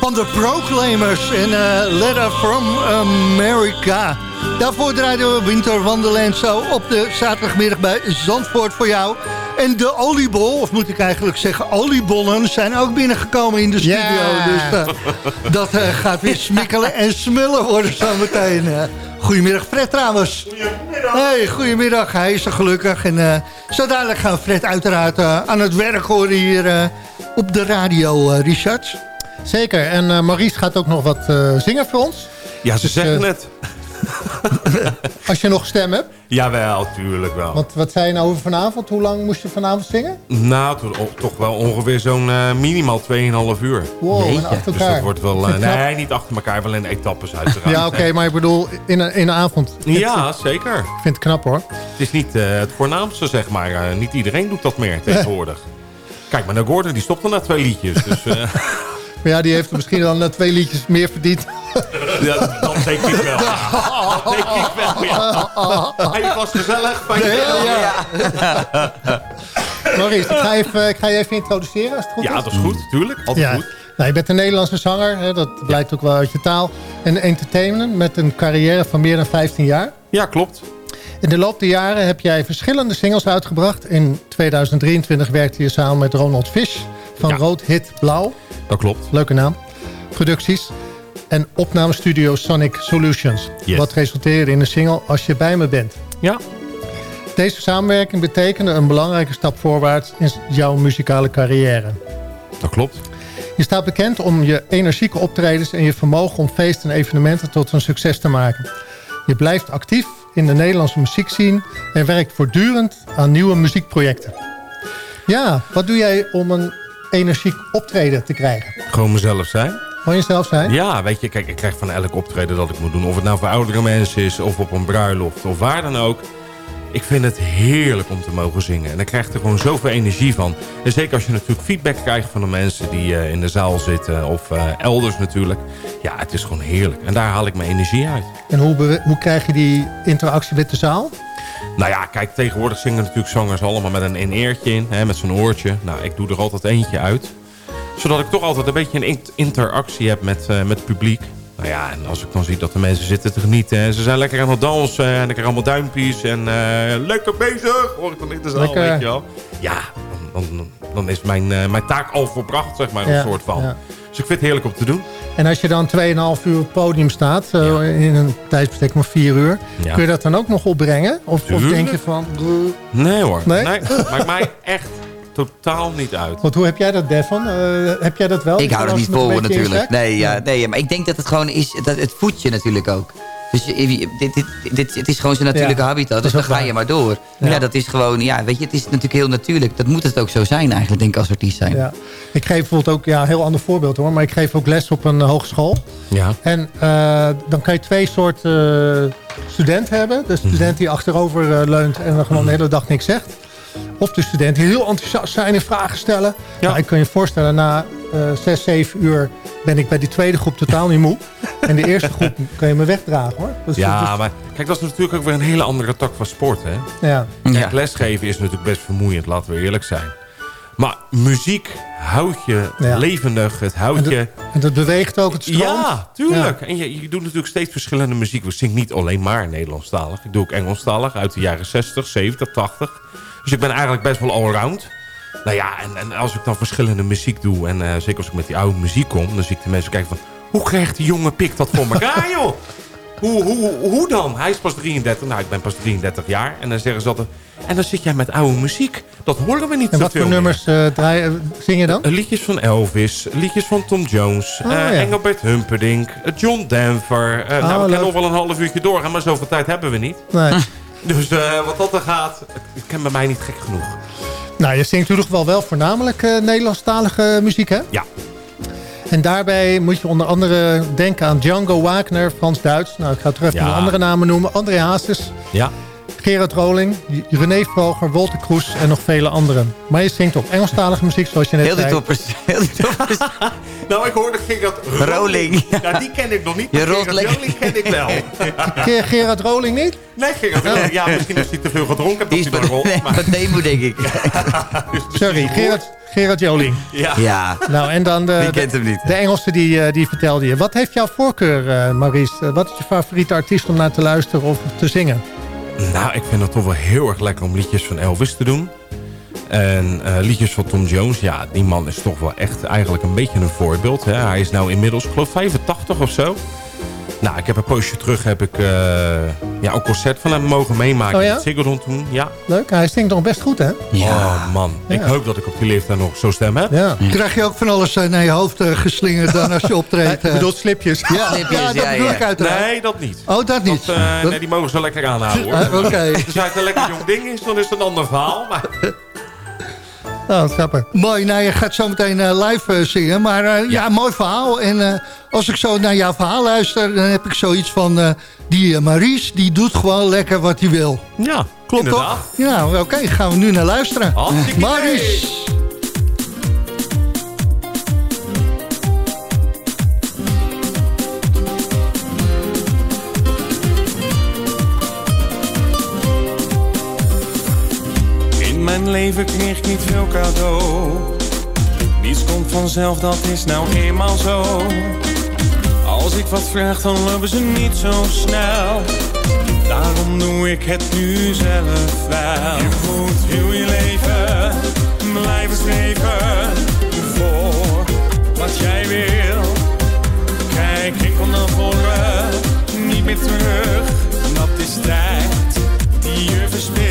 Speaker 9: Van de Proclaimers en eh, Letter from America. Daarvoor draaiden we Winter Wonderland zo op de zaterdagmiddag bij Zandvoort voor jou. En de oliebol, of moet ik eigenlijk zeggen oliebollen, zijn ook binnengekomen in de studio. Dus eh, dat eh, gaat weer smikkelen en smullen worden zometeen. eh. Goedemiddag Fred trouwens. Goedemiddag. Hey, goedemiddag. Hij is er gelukkig. En eh, zo dadelijk gaan Fred uiteraard eh, aan het werk horen hier eh, op de radio, eh, Richard.
Speaker 10: Zeker. En eh, Maurice gaat ook nog wat eh, zingen voor ons.
Speaker 16: Ja, ze
Speaker 10: Dus,
Speaker 16: zeggen het.
Speaker 10: Als je nog stem hebt.
Speaker 16: Jawel, tuurlijk wel.
Speaker 10: Want wat zei je nou over vanavond? Hoe lang moest je vanavond zingen?
Speaker 16: Nou, toch wel ongeveer zo'n eh, minimaal 2,5 uur.
Speaker 10: Wow, en Jeetje. achter
Speaker 16: Dus dat wordt wel... eh, nee, niet achter elkaar, wel in etappes uiteraard.
Speaker 10: Ja, oké, maar ik bedoel in een, in een avond.
Speaker 16: Ja, zeker.
Speaker 10: Ik vind het knap hoor.
Speaker 16: Het is niet eh, het voornaamste, zeg maar. Eh, niet iedereen doet dat meer tegenwoordig. Kijk maar naar Gordon, die stopte na twee liedjes. Dus eh,
Speaker 10: Maar ja, die heeft misschien dan eh, twee liedjes meer verdiend.
Speaker 16: ja, dat denk ik wel. Dat denk ik wel, ja. Hij was gezellig. Fijn
Speaker 10: Nee, ja. Maurice, ik ga, even, ik ga je even introduceren als het goed is.
Speaker 16: Ja, dat is goed, natuurlijk. Altijd
Speaker 10: Ja.
Speaker 16: goed.
Speaker 10: Nou, je bent een Nederlandse zanger, hè, dat blijkt ook wel uit je taal. En entertainer met een carrière van meer dan 15 jaar.
Speaker 16: Ja, klopt.
Speaker 10: In de loop der jaren heb jij verschillende singles uitgebracht. In 2023 werkte je samen met Ronald Fish van Rood Hit Blauw.
Speaker 16: Dat klopt.
Speaker 10: Leuke naam. Producties. En opnamestudio Sonic Solutions.
Speaker 16: Yes.
Speaker 10: Wat resulteerde in de single Als je bij me bent.
Speaker 16: Ja.
Speaker 10: Deze samenwerking betekende een belangrijke stap voorwaarts in jouw muzikale carrière.
Speaker 16: Dat klopt.
Speaker 10: Je staat bekend om je energieke optredens en je vermogen om feesten en evenementen tot een succes te maken. Je blijft actief in de Nederlandse muziekscene en werkt voortdurend aan nieuwe muziekprojecten. Ja, wat doe jij om een energiek optreden te krijgen?
Speaker 16: Gewoon mezelf zijn.
Speaker 10: Gewoon jezelf zijn?
Speaker 16: Ja, weet je, kijk, ik krijg van elk optreden dat ik moet doen... of het nou voor oudere mensen is of op een bruiloft of waar dan ook... Ik vind het heerlijk om te mogen zingen. En ik krijg er gewoon zoveel energie van. En zeker als je natuurlijk feedback krijgt van de mensen die eh, in de zaal zitten. Of eh, elders natuurlijk. Ja, het is gewoon heerlijk. En daar haal ik mijn energie uit.
Speaker 10: En hoe, hoe krijg je die interactie met de zaal?
Speaker 16: Nou ja, kijk, tegenwoordig zingen natuurlijk zangers allemaal met een in-eertje in. Hè, met zo'n oortje. Nou, ik doe er altijd eentje uit. Zodat ik toch altijd een beetje een int- interactie heb met, eh, met het publiek. Nou ja, en als ik dan zie dat de mensen zitten te genieten... en ze zijn lekker aan het dansen en ik krijg allemaal duimpjes... en eh, lekker bezig, hoor ik dan in de zaal,
Speaker 10: Lekker.
Speaker 16: weet je wel. Ja, dan, dan, dan is mijn, eh, mijn taak al volbracht, zeg maar,
Speaker 10: Ja,
Speaker 16: een soort van.
Speaker 10: ja.
Speaker 16: Dus ik vind het heerlijk om te doen.
Speaker 10: En als je dan 2,5 uur op het podium staat, eh, in een tijdsbestek van 4 uur,
Speaker 16: Ja.
Speaker 10: kun je dat dan ook nog opbrengen? Of, of denk je van...
Speaker 16: Nee hoor,
Speaker 10: Nee?
Speaker 16: nee? maakt mij echt totaal niet uit.
Speaker 10: Want hoe heb jij dat, Devon? Eh, heb jij dat wel?
Speaker 11: Ik hou
Speaker 10: Als
Speaker 11: niet vol natuurlijk. Nee, ja, nee, maar ik denk dat het gewoon is... Dat het voedt je natuurlijk ook. Dus je- dit, dit, dit, het is gewoon zijn natuurlijke
Speaker 10: Ja,
Speaker 11: habitat.
Speaker 10: dat
Speaker 11: Dus dan ga je maar door.
Speaker 10: Ja.
Speaker 11: Ja. dat is gewoon... Ja, weet je, het is natuurlijk heel natuurlijk. Dat moet het ook zo zijn eigenlijk, denk ik, als artiest zijn.
Speaker 10: Ja. Ik geef bijvoorbeeld ook, ja, een heel ander voorbeeld hoor, maar ik geef ook les op een eh, hogeschool.
Speaker 16: Ja.
Speaker 10: En eh, dan kan je twee soorten eh, studenten hebben. De student die achterover leunt en dan gewoon de hele dag niks zegt. Of de studenten die heel enthousiast zijn en vragen stellen.
Speaker 16: Ja.
Speaker 10: Nou, ik kan je voorstellen, na eh zes, zeven uur ben ik bij die tweede groep totaal niet moe. En de eerste groep kan je me wegdragen hoor. Dus-
Speaker 16: Ja,
Speaker 10: dus-
Speaker 16: maar kijk, dat is natuurlijk ook weer een hele andere tak van sport, hè?
Speaker 10: ja.
Speaker 16: Kijk, lesgeven is natuurlijk best vermoeiend, laten we eerlijk zijn. Maar muziek houdt je
Speaker 10: Ja.
Speaker 16: levendig, het
Speaker 10: En,
Speaker 16: houdt
Speaker 10: dat,
Speaker 16: je...
Speaker 10: en dat beweegt ook, het stroomt.
Speaker 16: Ja, tuurlijk. En je, je doet natuurlijk steeds verschillende muziek. We zingen niet alleen maar Nederlandstalig. Ik doe ook Engelstalig uit de jaren 60, 70, 80. Dus ik ben eigenlijk best wel allround. Nou ja, en, en als ik dan verschillende muziek doe... en eh, zeker als ik met die oude muziek kom... dan zie ik de mensen kijken van... hoe krijgt die jonge pik dat voor elkaar, joh? Hoe, hoe, hoe dan? Hij is pas 33. Nou, ik ben pas 33 jaar. En dan zeggen ze altijd... En dan zit jij met oude muziek. Dat horen we niet
Speaker 10: En wat voor nummers eh, draaien, zing je dan?
Speaker 16: Eh, Liedjes van Elvis, liedjes van Tom Jones,
Speaker 10: Oh, ja.
Speaker 16: Engelbert Humperdinck, eh, John Denver. Nou, we
Speaker 10: leuk.
Speaker 16: kunnen nog wel een half uurtje doorgaan, maar zoveel tijd hebben we niet.
Speaker 10: Nee.
Speaker 16: Dus eh, wat dat er gaat, het, het kan bij mij niet gek genoeg.
Speaker 10: Nou, je zingt natuurlijk wel wel voornamelijk eh, Nederlandstalige muziek, hè?
Speaker 16: Ja.
Speaker 10: En daarbij moet je onder andere denken aan Django Wagner, Frans-Duits. Nou, ik ga terug
Speaker 16: Ja.
Speaker 10: de andere namen noemen. André Hazes,
Speaker 16: Ja.
Speaker 10: Gerard Roling, René Vroger, Wolter Kroes en nog vele anderen. Maar je zingt ook Engelstalige muziek, zoals je net
Speaker 11: Heel die
Speaker 10: zei.
Speaker 11: toppers. Heel die toppers.
Speaker 16: Nou, ik hoorde Gerard
Speaker 11: Roling.
Speaker 16: Ja, die ken ik nog niet.
Speaker 11: Je
Speaker 16: Gerard
Speaker 11: lekker.
Speaker 16: Joling ken ik wel.
Speaker 10: Ken Gerard Roling niet?
Speaker 16: Nee, Gerard Joling. Ja, misschien als hij te veel gedronken heeft,
Speaker 11: Die is
Speaker 16: dat hij rolt.
Speaker 11: nee,
Speaker 16: Maar,
Speaker 11: wat Demo, denk ik.
Speaker 16: dus
Speaker 10: Sorry, Gerard, Gerard Joling.
Speaker 16: Ja.
Speaker 11: Ja,
Speaker 10: Nou, en dan de,
Speaker 11: kent hem niet?
Speaker 10: de Engelse die, eh, die vertelde je. Wat heeft jouw voorkeur, eh, Maurice? Eh, wat is je favoriete artiest om naar te luisteren of te zingen?
Speaker 16: Nou, ik vind het toch wel heel erg lekker om liedjes van Elvis te doen. En eh, liedjes van Tom Jones, ja, die man is toch wel echt eigenlijk een beetje een voorbeeld. Hè? Hij is nou inmiddels, geloof 85 of zo. Nou, ik heb een poosje terug heb ik, eh, ja, een concert van hem mogen meemaken.
Speaker 10: Oh ja?
Speaker 16: in Ziggo toen, ja.
Speaker 10: Leuk, hij zingt nog best goed, hè?
Speaker 16: Oh man, ik
Speaker 10: Ja.
Speaker 16: hoop dat ik op die leeftijd nog zo stem heb.
Speaker 10: Ja.
Speaker 9: Krijg je ook van alles eh, naar je hoofd eh, geslingerd dan als je optreedt?
Speaker 10: Je
Speaker 9: eh?
Speaker 10: bedoelt slipjes.
Speaker 9: ja,
Speaker 11: slipjes,
Speaker 9: ja, dat
Speaker 11: ja,
Speaker 9: bedoel
Speaker 11: ja.
Speaker 9: ik uiteraard.
Speaker 16: Nee, dat niet.
Speaker 9: Oh, dat niet.
Speaker 16: Dat, eh,
Speaker 9: Dat-
Speaker 16: nee, die mogen ze lekker aanhouden hoor.
Speaker 9: Oké.
Speaker 16: Als het een lekker jong ding is, dan is het een ander verhaal. Maar
Speaker 10: Oh, grappig.
Speaker 9: Mooi, nou je gaat zo meteen eh, live eh, zingen. Maar eh, ja. mooi verhaal. En als ik zo naar jouw verhaal luister... dan heb ik zoiets van... die Maries, die doet gewoon lekker wat hij wil.
Speaker 16: ja,
Speaker 9: Klopt toch? Ja, oké. gaan we nu naar luisteren. Maries.
Speaker 8: Leven kreeg niet veel cadeau. Niets komt vanzelf, dat is nou eenmaal zo. Als ik wat vraag, dan lopen ze niet zo snel. Daarom doe ik het nu zelf wel. Je moet heel je leven blijven streven voor wat jij wil. Kijk, ik kom naar voren, niet meer terug. Dat is tijd die je verspilt.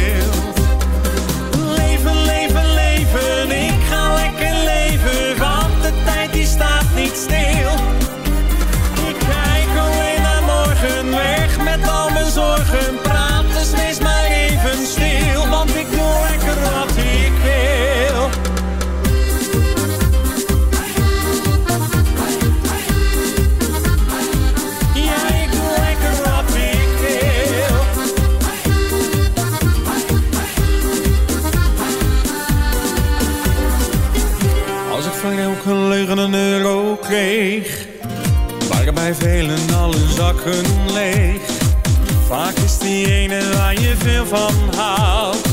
Speaker 17: Zakken leeg. Vaak is die ene waar je veel van houdt.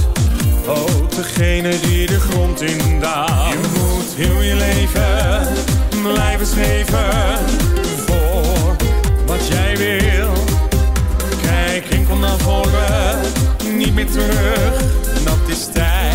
Speaker 17: Ook degene die de grond in daalt. Je moet heel je leven blijven streven. Voor wat jij wil. Kijk enkel naar voren, niet meer terug. Dat is tijd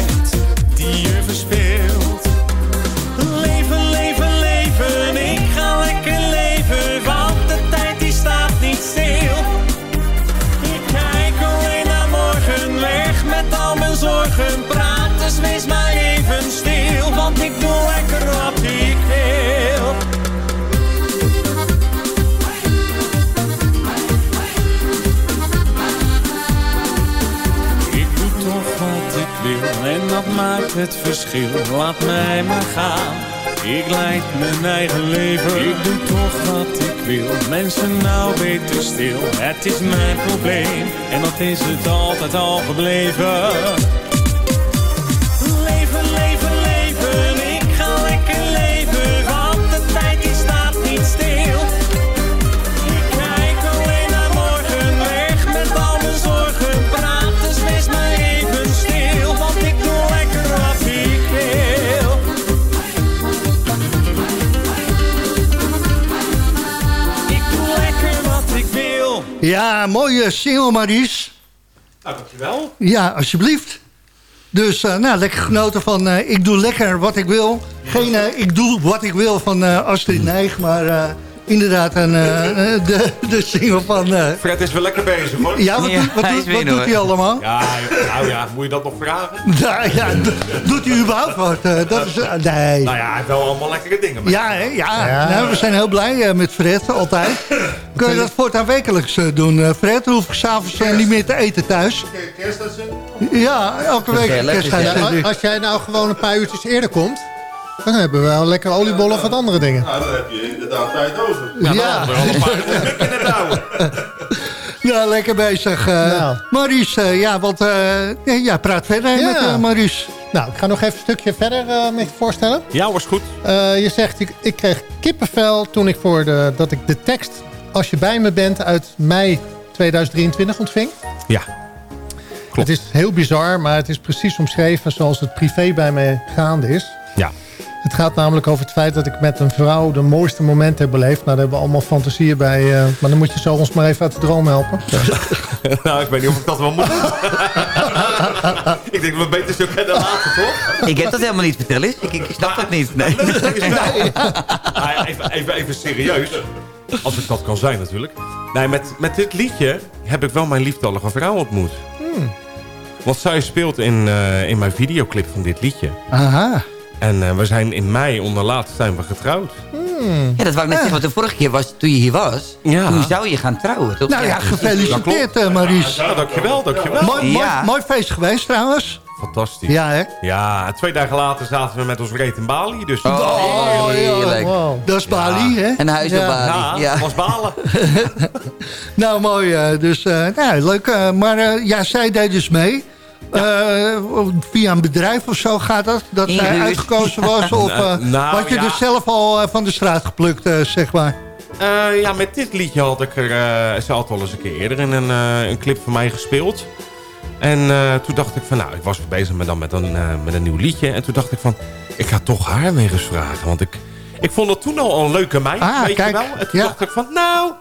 Speaker 17: het verschil. Laat mij maar gaan. Ik leid mijn eigen leven. Ik doe toch wat ik wil. Mensen nou beter stil. Het is mijn probleem en dat is het altijd al gebleven.
Speaker 9: Ja, mooie single, Maries.
Speaker 16: Nou, dankjewel.
Speaker 9: Ja, alsjeblieft. Dus, eh, nou, lekker genoten van eh, Ik doe lekker wat ik wil. Geen eh, Ik doe wat ik wil van Astrid Nijg, maar inderdaad een, eh, eh, de, de single van... eh,
Speaker 16: Fred is wel lekker bezig hoor.
Speaker 9: Ja, wat doet- wat
Speaker 11: hij
Speaker 9: doet-
Speaker 11: is
Speaker 9: wat
Speaker 11: winnen,
Speaker 9: doet hij allemaal?
Speaker 16: Ja, nou ja, moet je dat nog vragen?
Speaker 9: nou, ja, do- doet hij überhaupt wat? Dat is, nee.
Speaker 16: Nou ja, hij heeft wel allemaal lekkere dingen. mee.
Speaker 9: Ja, hè? ja. Nou, we zijn heel blij met Fred, altijd. Kun je dat voortaan wekelijks doen, eh, Fred? Dan hoef ik s'avonds uh, niet meer te eten thuis. Ja, elke week
Speaker 10: Ja,
Speaker 9: kerstuitzending.
Speaker 10: als jij nou gewoon een paar uurtjes eerder komt... dan hebben we wel lekker oliebollen of wat andere dingen.
Speaker 18: Nou, dan heb je inderdaad tijd over.
Speaker 9: Ja.
Speaker 16: in het houden.
Speaker 9: Ja, lekker bezig.
Speaker 10: Nou.
Speaker 9: Maurice, eh, ja, want eh, ja, praat verder
Speaker 10: Ja.
Speaker 9: met Maurice.
Speaker 10: Nou, ik ga nog even een stukje verder eh, met je voorstellen.
Speaker 16: Ja, was goed.
Speaker 10: Eh, je zegt, ik, ik kreeg kippenvel toen ik voor de, dat ik de tekst... Als je bij me bent uit mei 2023 ontving.
Speaker 16: Ja.
Speaker 10: Het is heel bizar, maar het is precies omschreven zoals het privé bij mij gaande is. Het gaat namelijk over het feit dat ik met een vrouw de mooiste momenten heb beleefd. Nou, daar hebben we allemaal fantasieën bij. eh, maar dan moet je zo ons maar even uit de droom helpen.
Speaker 16: nou, ik weet niet of ik dat wel moet doen. ik denk, we beter zo kunnen laten, toch?
Speaker 11: Ik heb dat helemaal niet verteld. is. Ik, ik snap dat niet. Nee.
Speaker 16: Ah, even, even, even serieus. Als ik dat kan zijn natuurlijk. Nee, met, met dit liedje heb ik wel mijn lieftallige vrouw ontmoet.
Speaker 10: Hmm.
Speaker 16: Want zij speelt in, eh, in mijn videoclip van dit liedje.
Speaker 9: Aha.
Speaker 16: En eh, we zijn in mei onderlaatst zijn we getrouwd.
Speaker 11: Ja, dat wou ik net zeggen. Want de vorige keer was, toen je hier was,
Speaker 16: Ja.
Speaker 11: toen zou je gaan trouwen. Toch?
Speaker 9: Nou ja, gefeliciteerd eh, Maurice.
Speaker 16: Ja, dankjewel, dankjewel.
Speaker 9: Mooi, mooi,
Speaker 11: Ja.
Speaker 9: mooi feest geweest trouwens.
Speaker 16: Fantastisch.
Speaker 9: Ja, hè?
Speaker 16: Ja, twee dagen later zaten we met ons reet in Bali. Dus
Speaker 11: Oh, heerlijk.
Speaker 10: Wow.
Speaker 9: Dat is Bali, hè?
Speaker 11: En huis op
Speaker 9: Ja.
Speaker 11: Bali.
Speaker 16: ja, was balen.
Speaker 9: Nou, mooi. eh, dus, eh, nou, leuk. eh, maar ja, zij deed dus mee. Eh, via een bedrijf of zo gaat dat? Dat zij
Speaker 11: Ingehuurd.
Speaker 9: uitgekozen was? Of eh,
Speaker 16: Nou,
Speaker 9: had je
Speaker 16: ja.
Speaker 9: dus zelf al eh, van de straat geplukt, zeg maar?
Speaker 16: Ja, met dit liedje had ik er... ze had al eens een keer eerder in een, een clip van mij gespeeld. En toen dacht ik van... Nou, ik was bezig met, dan met, een, met een nieuw liedje. En toen dacht ik van... Ik ga toch haar weer eens vragen. Want ik, ik vond het toen al een leuke meid.
Speaker 9: Ah,
Speaker 16: weet
Speaker 9: kijk,
Speaker 16: je wel? En toen
Speaker 9: ja.
Speaker 16: dacht ik van... Nou,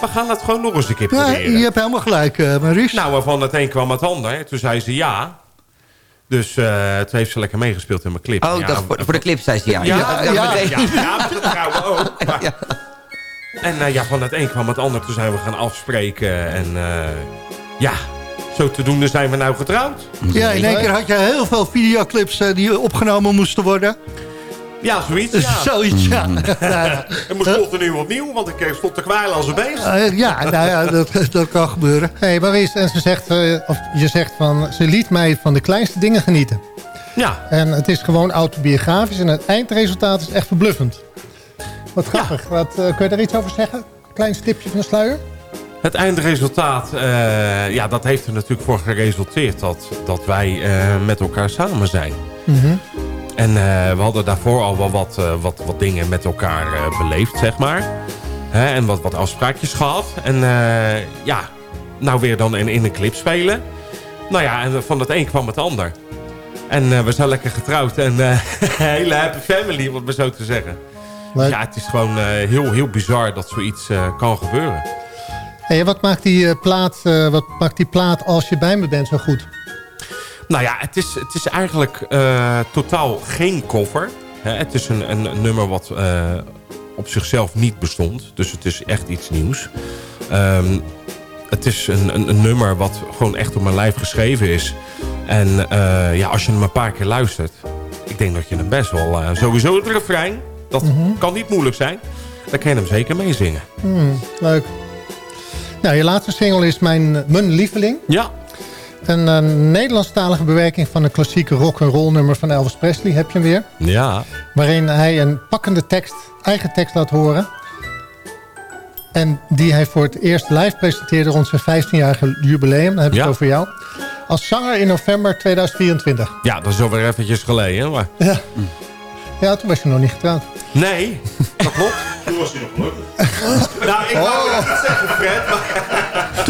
Speaker 16: we gaan het gewoon nog eens een keer
Speaker 9: Ja,
Speaker 16: proberen.
Speaker 9: je hebt helemaal gelijk, eh Maurice.
Speaker 16: Nou, van het een kwam het ander. En toen zei ze ja. Dus eh toen heeft ze lekker meegespeeld in mijn clip.
Speaker 11: Oh,
Speaker 16: ja,
Speaker 11: dacht, voor, voor de clip zei ze ja.
Speaker 16: Ja, ja, ja, ja, ja, trouwen ook. maar- En eh, ja, van het een kwam het ander. Toen zijn we gaan afspreken. En eh, ja, zo te doen zijn we nou getrouwd.
Speaker 9: Ja, in één keer had je heel veel videoclips eh, die opgenomen moesten worden.
Speaker 16: Ja, zoiets. Ja.
Speaker 9: Zoiets, ja. Nou ja.
Speaker 16: En moest continu opnieuw, want ik eh, stond te kwijlen als een beest.
Speaker 9: Eh, ja, nou ja, dat, dat kan gebeuren.
Speaker 10: Hey Maurice, en ze zegt, eh, of je zegt van, ze liet mij van de kleinste dingen genieten.
Speaker 16: Ja.
Speaker 10: En het is gewoon autobiografisch en het eindresultaat is echt verbluffend. Wat grappig. Wat, eh, kun je daar iets over zeggen? Klein stipje van de sluier?
Speaker 16: Het eindresultaat, eh, ja, dat heeft er natuurlijk voor geresulteerd dat, dat wij eh, met elkaar samen zijn.
Speaker 10: Mhm.
Speaker 16: En eh, we hadden daarvoor al wel wat, eh, wat, wat dingen met elkaar eh, beleefd, zeg maar. Hè, en wat, wat afspraakjes gehad. En ja, nou weer dan in, in een clip spelen. Nou ja, en van het een kwam het ander. En we zijn lekker getrouwd. En eh hele happy family, om het maar zo te zeggen.
Speaker 10: Leuk.
Speaker 16: Ja, het is gewoon heel, heel bizar dat zoiets kan gebeuren.
Speaker 10: Hey, wat, maakt die, plaat, wat maakt die plaat als je bij me bent zo goed?
Speaker 16: Nou ja, het is, het is eigenlijk eh, totaal geen cover. Hè, het is een, een, nummer wat eh, op zichzelf niet bestond. Dus het is echt iets nieuws. Ehm, het is een, een, een nummer wat gewoon echt op mijn lijf geschreven is. En eh, ja, als je hem een paar keer luistert... ik denk dat je hem best wel... sowieso het refrein, dat kan niet moeilijk zijn. Dan kan je hem zeker meezingen.
Speaker 10: Hmm, leuk. Nou, je laatste single is mijn, mijn lieveling.
Speaker 16: Ja.
Speaker 10: Een eh, Nederlandstalige bewerking van een klassieke rock en roll nummer van Elvis Presley. Heb je hem weer?
Speaker 16: Ja.
Speaker 10: Waarin hij een pakkende tekst, eigen tekst laat horen. En die hij voor het eerst live presenteerde rond zijn 15-jarige jubileum. Dan heb ik
Speaker 16: Ja.
Speaker 10: het over jou. Als zanger in november 2024.
Speaker 16: Ja, dat is alweer eventjes geleden. Maar...
Speaker 10: Ja. Ja, toen was je nog niet getrouwd.
Speaker 16: Nee, dat klopt.
Speaker 18: Toen was hij nog gelukkig.
Speaker 16: Nou, ik wou het niet zeggen, Fred. Maar...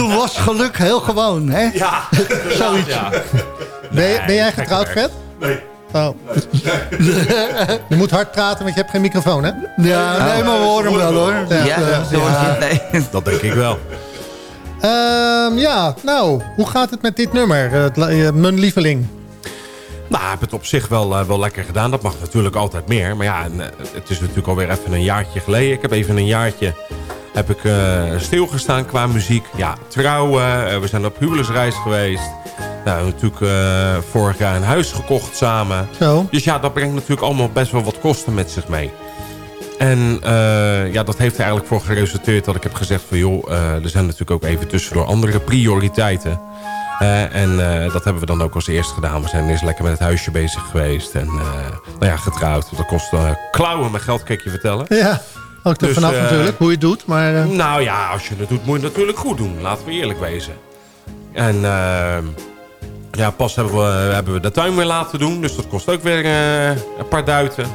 Speaker 9: Toen was geluk heel gewoon, hè?
Speaker 16: Ja,
Speaker 9: Zoiets.
Speaker 16: Ja.
Speaker 10: Ben, je- ben jij getrouwd. Fred?
Speaker 18: Nee.
Speaker 10: Oh. je moet hard praten, want je hebt geen microfoon, hè?
Speaker 9: Ja, nee, maar we horen hem wel, hoor.
Speaker 10: Ja.
Speaker 11: Nee.
Speaker 16: Dat denk ik wel.
Speaker 10: Ehm, ja, nou, hoe gaat het met dit nummer? Mijn lieveling.
Speaker 16: Nou, ik heb het op zich wel, eh, wel lekker gedaan. Dat mag natuurlijk altijd meer. Maar ja, en, eh, het is natuurlijk alweer even een jaartje geleden. Ik heb even een jaartje heb ik, eh, stilgestaan qua muziek. Ja, trouwen. we zijn op huwelijksreis geweest. Nou, natuurlijk vorig jaar een huis gekocht samen.
Speaker 10: Zo.
Speaker 16: Dus ja, dat brengt natuurlijk allemaal best wel wat kosten met zich mee. En ja, dat heeft er eigenlijk voor geresulteerd dat ik heb gezegd van... joh, er zijn natuurlijk ook even tussendoor andere prioriteiten. Eh, en eh, dat hebben we dan ook als eerst gedaan. We zijn eerst lekker met het huisje bezig geweest. En eh, nou ja, getrouwd. Dat kost klauwen met geld, kan ik je vertellen.
Speaker 10: Ja, ook er
Speaker 16: Dus,
Speaker 10: vanaf natuurlijk, hoe je het doet. Maar
Speaker 16: Nou ja, als je het doet, moet je het natuurlijk goed doen. Laten we eerlijk wezen. En ja, pas hebben we, hebben we de tuin weer laten doen. Dus dat kost ook weer een paar duiten.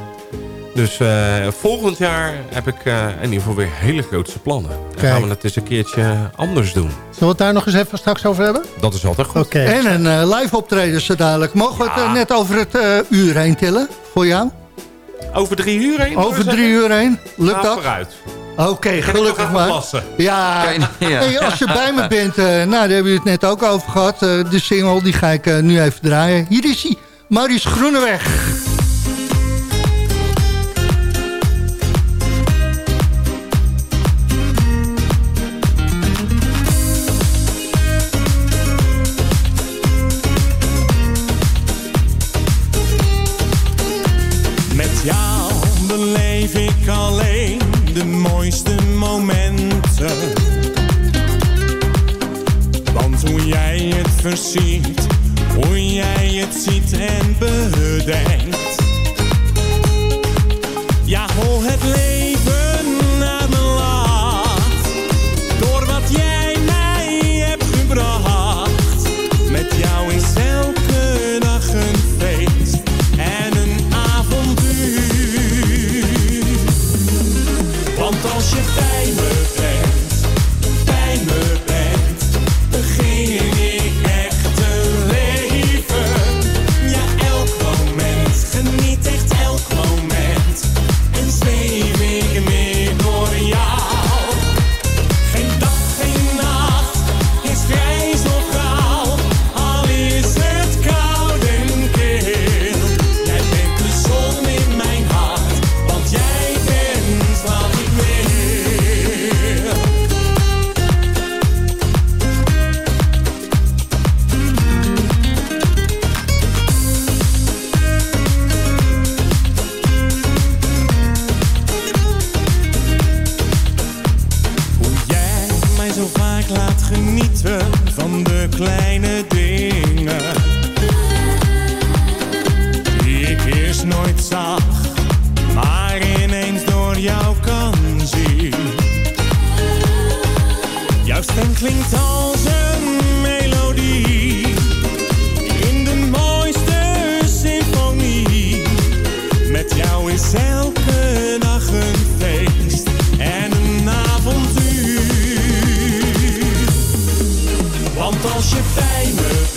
Speaker 16: Dus eh, volgend jaar heb ik eh, in ieder geval weer hele grootse plannen. Dan
Speaker 10: Kijk.
Speaker 16: gaan we het eens een keertje anders doen.
Speaker 10: zullen we het daar nog eens even straks over hebben?
Speaker 16: Dat is altijd goed.
Speaker 10: Oké.
Speaker 9: En een eh, live optreden zo dadelijk. Mogen we het net over het eh, uur heen tillen? Voor jou?
Speaker 16: Over drie uur heen?
Speaker 9: Over drie uur heen? Lukt
Speaker 16: Nou,
Speaker 9: dat?
Speaker 16: vooruit.
Speaker 9: Oké, gelukkig maar. Ja. Hey, als je bij me bent, eh, nou, daar hebben we het net ook over gehad. Eh, de single, die ga ik eh, nu even draaien. Hier is hij, Maurice Groeneweg.
Speaker 17: Jou beleef ik alleen de mooiste momenten. Want hoe jij het versiert, hoe jij het ziet en bedenkt. Ja, hoe het leven Als je bij me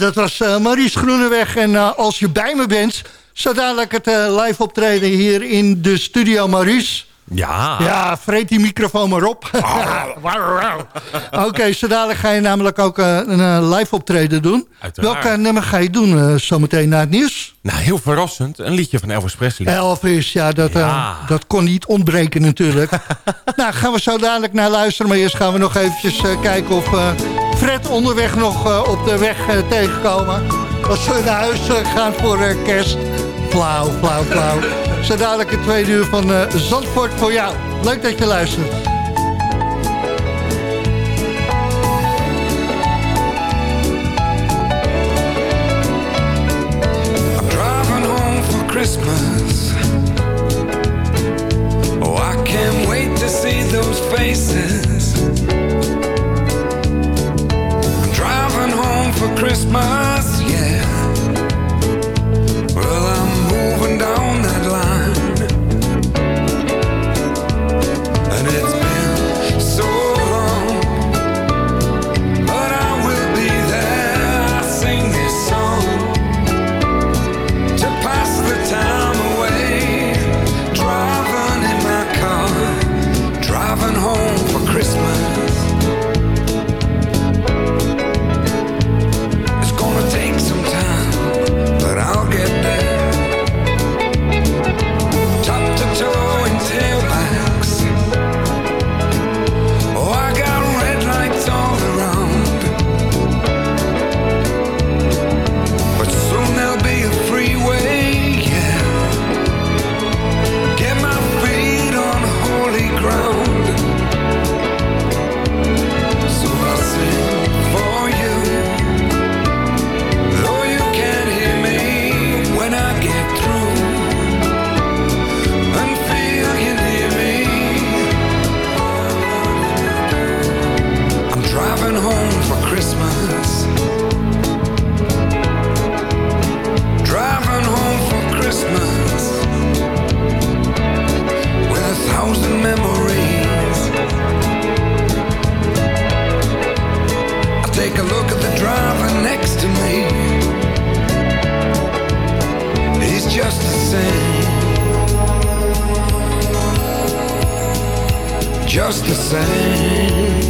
Speaker 9: dat was eh, Maurice Groeneweg. En eh, als je bij me bent, zo dadelijk het eh, live optreden hier in de studio Maurice.
Speaker 16: Ja.
Speaker 9: Ja, vreet die microfoon maar op. Oké, zo dadelijk ga je namelijk ook een live optreden doen.
Speaker 16: Uiteraard.
Speaker 9: Welke nummer ga je doen eh, zometeen na het nieuws?
Speaker 16: Nou, heel verrassend. Een liedje van Elvis Presley.
Speaker 9: Elvis, ja, dat,
Speaker 16: Ja.
Speaker 9: dat kon niet ontbreken natuurlijk. nou, gaan we zo dadelijk naar luisteren. Maar eerst gaan we nog eventjes kijken of Fred onderweg nog eh, op de weg eh, tegenkomen. Als we naar huis eh, gaan voor kerst. Flauw, flauw, flauw. Zo dadelijk het tweede uur van Zandvoort voor jou. Leuk dat je luistert.
Speaker 19: Just the same.